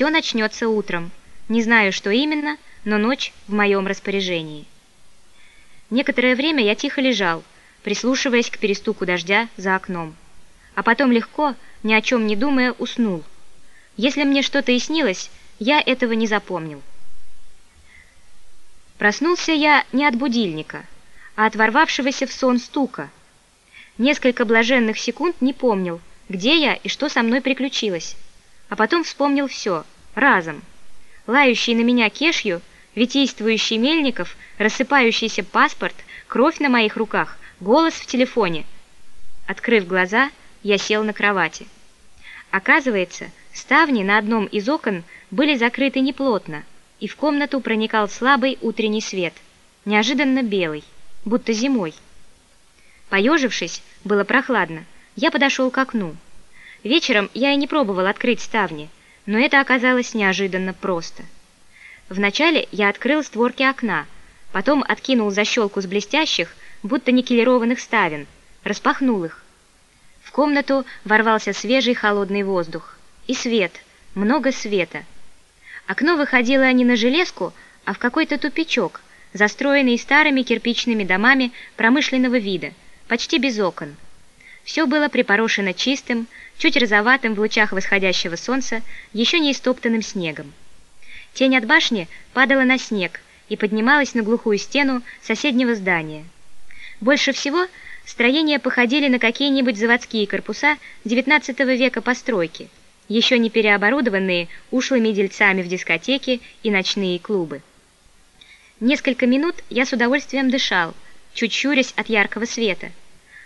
Все начнется утром. Не знаю, что именно, но ночь в моем распоряжении. Некоторое время я тихо лежал, прислушиваясь к перестуку дождя за окном. А потом легко, ни о чем не думая, уснул. Если мне что-то и снилось, я этого не запомнил. Проснулся я не от будильника, а от ворвавшегося в сон стука. Несколько блаженных секунд не помнил, где я и что со мной приключилось. А потом вспомнил все, разом. Лающий на меня кешью, витийствующий Мельников, рассыпающийся паспорт, кровь на моих руках, голос в телефоне. Открыв глаза, я сел на кровати. Оказывается, ставни на одном из окон были закрыты неплотно, и в комнату проникал слабый утренний свет, неожиданно белый, будто зимой. Поежившись, было прохладно, я подошел к окну. Вечером я и не пробовал открыть ставни, но это оказалось неожиданно просто. Вначале я открыл створки окна, потом откинул защелку с блестящих, будто никелированных ставен, распахнул их. В комнату ворвался свежий холодный воздух. И свет, много света. Окно выходило не на железку, а в какой-то тупичок, застроенный старыми кирпичными домами промышленного вида, почти без окон. Все было припорошено чистым, чуть розоватым в лучах восходящего солнца, еще не истоптанным снегом. Тень от башни падала на снег и поднималась на глухую стену соседнего здания. Больше всего строения походили на какие-нибудь заводские корпуса XIX века постройки, еще не переоборудованные ушлыми дельцами в дискотеки и ночные клубы. Несколько минут я с удовольствием дышал, чуть щурясь от яркого света –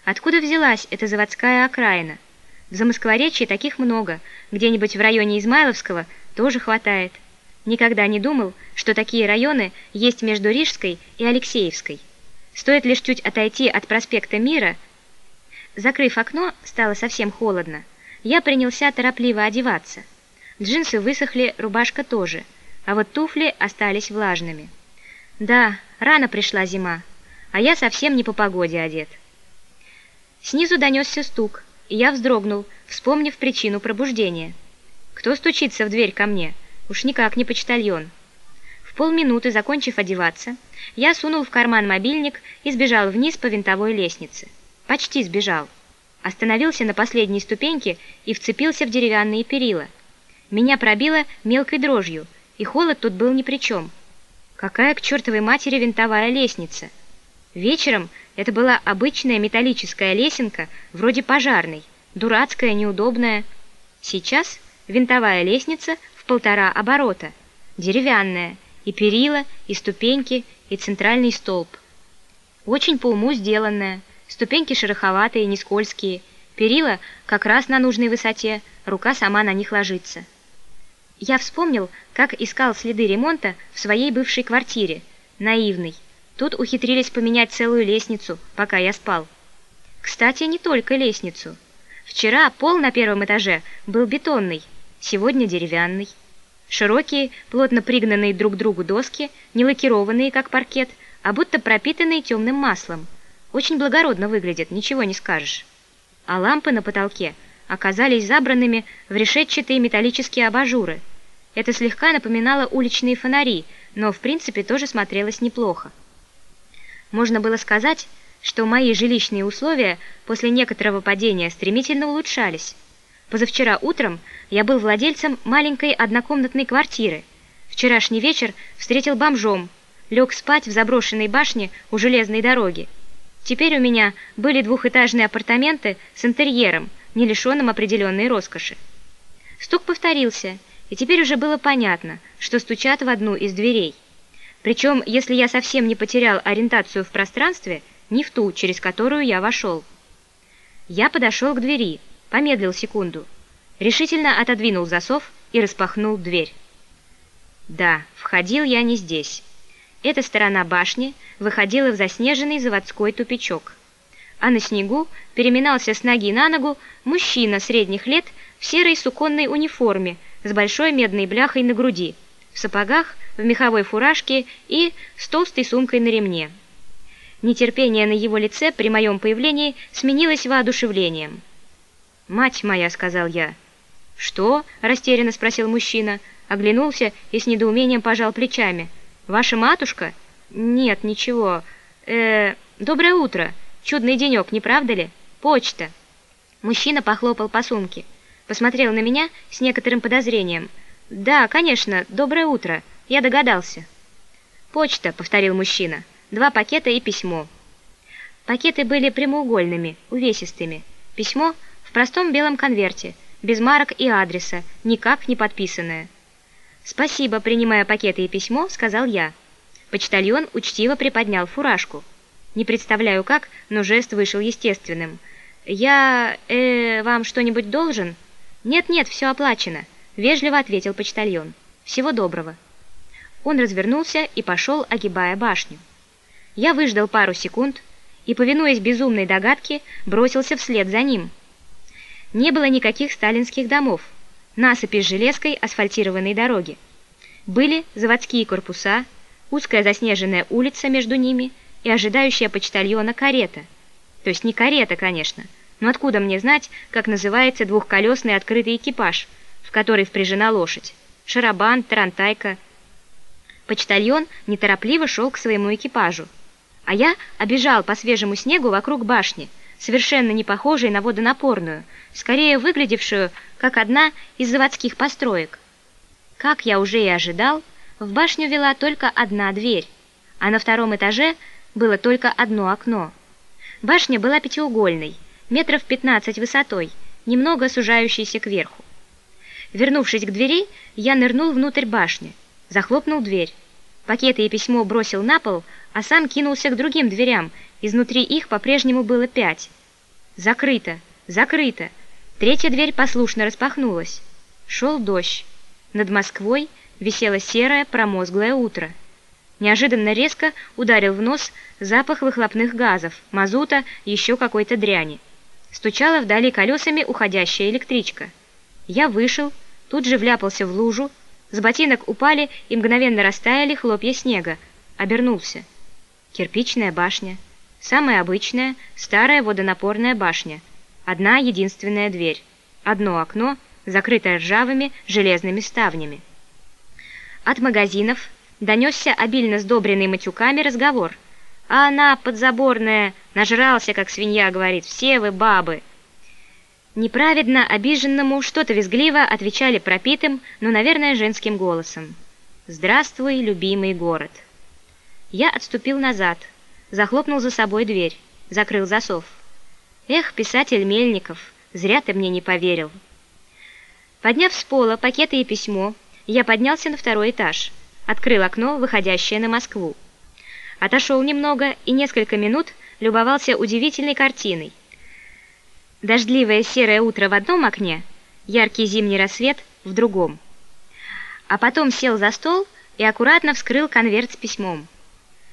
Откуда взялась эта заводская окраина? В Замоскворечье таких много, где-нибудь в районе Измайловского тоже хватает. Никогда не думал, что такие районы есть между Рижской и Алексеевской. Стоит лишь чуть отойти от проспекта Мира. Закрыв окно, стало совсем холодно. Я принялся торопливо одеваться. Джинсы высохли, рубашка тоже, а вот туфли остались влажными. Да, рано пришла зима, а я совсем не по погоде одет. Снизу донесся стук, я вздрогнул, вспомнив причину пробуждения. Кто стучится в дверь ко мне? Уж никак не почтальон. В полминуты, закончив одеваться, я сунул в карман мобильник и сбежал вниз по винтовой лестнице. Почти сбежал. Остановился на последней ступеньке и вцепился в деревянные перила. Меня пробило мелкой дрожью, и холод тут был ни при чем. Какая к чертовой матери винтовая лестница? Вечером это была обычная металлическая лесенка, вроде пожарной, дурацкая, неудобная. Сейчас винтовая лестница в полтора оборота, деревянная, и перила, и ступеньки, и центральный столб. Очень по уму сделанная, ступеньки шероховатые, не скользкие, перила как раз на нужной высоте, рука сама на них ложится. Я вспомнил, как искал следы ремонта в своей бывшей квартире, наивный, Тут ухитрились поменять целую лестницу, пока я спал. Кстати, не только лестницу. Вчера пол на первом этаже был бетонный, сегодня деревянный. Широкие, плотно пригнанные друг к другу доски, не лакированные, как паркет, а будто пропитанные темным маслом. Очень благородно выглядят, ничего не скажешь. А лампы на потолке оказались забранными в решетчатые металлические абажуры. Это слегка напоминало уличные фонари, но в принципе тоже смотрелось неплохо. Можно было сказать, что мои жилищные условия после некоторого падения стремительно улучшались. Позавчера утром я был владельцем маленькой однокомнатной квартиры. Вчерашний вечер встретил бомжом, лег спать в заброшенной башне у железной дороги. Теперь у меня были двухэтажные апартаменты с интерьером, не лишенным определенной роскоши. Стук повторился, и теперь уже было понятно, что стучат в одну из дверей. Причем, если я совсем не потерял ориентацию в пространстве, не в ту, через которую я вошел. Я подошел к двери, помедлил секунду, решительно отодвинул засов и распахнул дверь. Да, входил я не здесь. Эта сторона башни выходила в заснеженный заводской тупичок. А на снегу переминался с ноги на ногу мужчина средних лет в серой суконной униформе с большой медной бляхой на груди, в сапогах в меховой фуражке и с толстой сумкой на ремне. Нетерпение на его лице при моем появлении сменилось воодушевлением. «Мать моя», — сказал я. «Что?» – растерянно спросил мужчина, оглянулся и с недоумением пожал плечами. «Ваша матушка?» «Нет, ничего. э Доброе утро. Чудный денек, не правда ли? Почта». Мужчина похлопал по сумке. Посмотрел на меня с некоторым подозрением. «Да, конечно, доброе утро. Я догадался». «Почта», — повторил мужчина. «Два пакета и письмо». Пакеты были прямоугольными, увесистыми. Письмо в простом белом конверте, без марок и адреса, никак не подписанное. «Спасибо, принимая пакеты и письмо», — сказал я. Почтальон учтиво приподнял фуражку. Не представляю как, но жест вышел естественным. «Я... э... вам что-нибудь должен?» «Нет-нет, все оплачено», — вежливо ответил почтальон. «Всего доброго». Он развернулся и пошел, огибая башню. Я выждал пару секунд и, повинуясь безумной догадке, бросился вслед за ним. Не было никаких сталинских домов, насыпи с железкой асфальтированной дороги. Были заводские корпуса, узкая заснеженная улица между ними и ожидающая почтальона карета. То есть не карета, конечно, но откуда мне знать, как называется двухколесный открытый экипаж, в который впряжена лошадь? Шарабан, тарантайка. Почтальон неторопливо шел к своему экипажу, а я обежал по свежему снегу вокруг башни, совершенно не похожей на водонапорную, скорее выглядевшую, как одна из заводских построек. Как я уже и ожидал, в башню вела только одна дверь, а на втором этаже было только одно окно. Башня была пятиугольной, метров 15 высотой, немного сужающейся кверху. Вернувшись к двери, я нырнул внутрь башни, захлопнул дверь. Пакеты и письмо бросил на пол, а сам кинулся к другим дверям, изнутри их по-прежнему было пять. Закрыто, закрыто. Третья дверь послушно распахнулась. Шел дождь. Над Москвой висело серое промозглое утро. Неожиданно резко ударил в нос запах выхлопных газов, мазута еще какой-то дряни. Стучала вдали колесами уходящая электричка. Я вышел, тут же вляпался в лужу, с ботинок упали и мгновенно растаяли хлопья снега. Обернулся. Кирпичная башня. Самая обычная, старая водонапорная башня. Одна единственная дверь. Одно окно, закрытое ржавыми железными ставнями. От магазинов донесся обильно сдобренный матюками разговор. А она, подзаборная, нажрался, как свинья говорит, «Все вы бабы!» Неправедно обиженному что-то визгливо отвечали пропитым, но, наверное, женским голосом. «Здравствуй, любимый город!» Я отступил назад, захлопнул за собой дверь, закрыл засов. «Эх, писатель Мельников, зря ты мне не поверил!» Подняв с пола пакеты и письмо, я поднялся на второй этаж, открыл окно, выходящее на Москву. Отошел немного и несколько минут любовался удивительной картиной – Дождливое серое утро в одном окне, яркий зимний рассвет в другом. А потом сел за стол и аккуратно вскрыл конверт с письмом.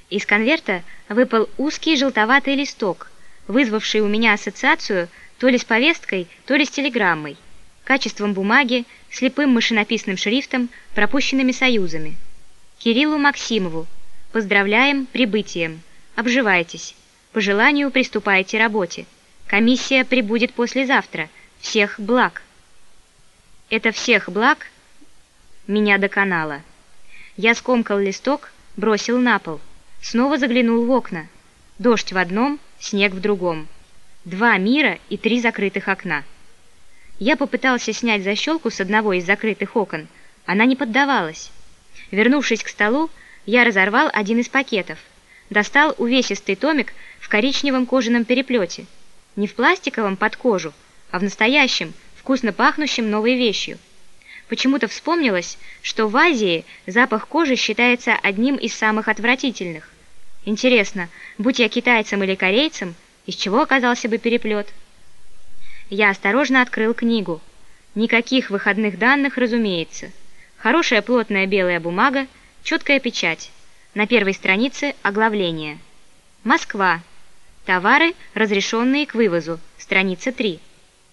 Из конверта выпал узкий желтоватый листок, вызвавший у меня ассоциацию то ли с повесткой, то ли с телеграммой, качеством бумаги, слепым машинописным шрифтом, пропущенными союзами. Кириллу Максимову. Поздравляем прибытием. Обживайтесь. По желанию приступайте к работе. Комиссия прибудет послезавтра. Всех благ. Это всех благ меня доконало. Я скомкал листок, бросил на пол. Снова заглянул в окна. Дождь в одном, снег в другом. Два мира и три закрытых окна. Я попытался снять защелку с одного из закрытых окон. Она не поддавалась. Вернувшись к столу, я разорвал один из пакетов. Достал увесистый томик в коричневом кожаном переплете. Не в пластиковом под кожу, а в настоящем, вкусно пахнущем новой вещью. Почему-то вспомнилось, что в Азии запах кожи считается одним из самых отвратительных. Интересно, будь я китайцем или корейцем, из чего оказался бы переплет? Я осторожно открыл книгу. Никаких выходных данных, разумеется. Хорошая плотная белая бумага, четкая печать. На первой странице оглавление. Москва. Товары, разрешенные к вывозу, страница 3.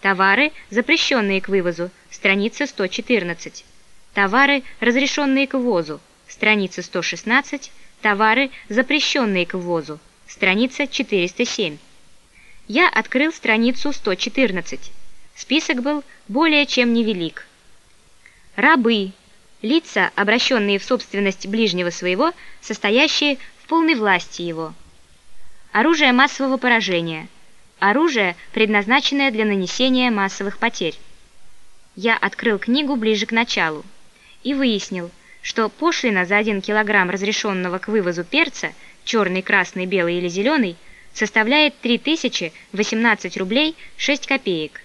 Товары, запрещенные к вывозу, страница 114. Товары, разрешенные к ввозу, страница 116. Товары, запрещенные к ввозу, страница 407. Я открыл страницу 114. Список был более чем невелик. Рабы. Лица, обращенные в собственность ближнего своего, состоящие в полной власти его. Оружие массового поражения. Оружие, предназначенное для нанесения массовых потерь. Я открыл книгу ближе к началу и выяснил, что пошлина за 1 килограмм разрешенного к вывозу перца, черный, красный, белый или зеленый, составляет 3018 рублей 6 копеек.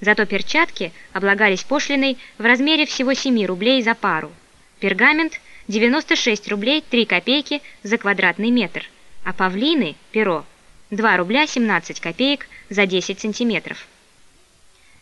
Зато перчатки облагались пошлиной в размере всего 7 рублей за пару. Пергамент – 96 рублей 3 копейки за квадратный метр, а павлины – перо – 2 рубля 17 копеек за 10 сантиметров.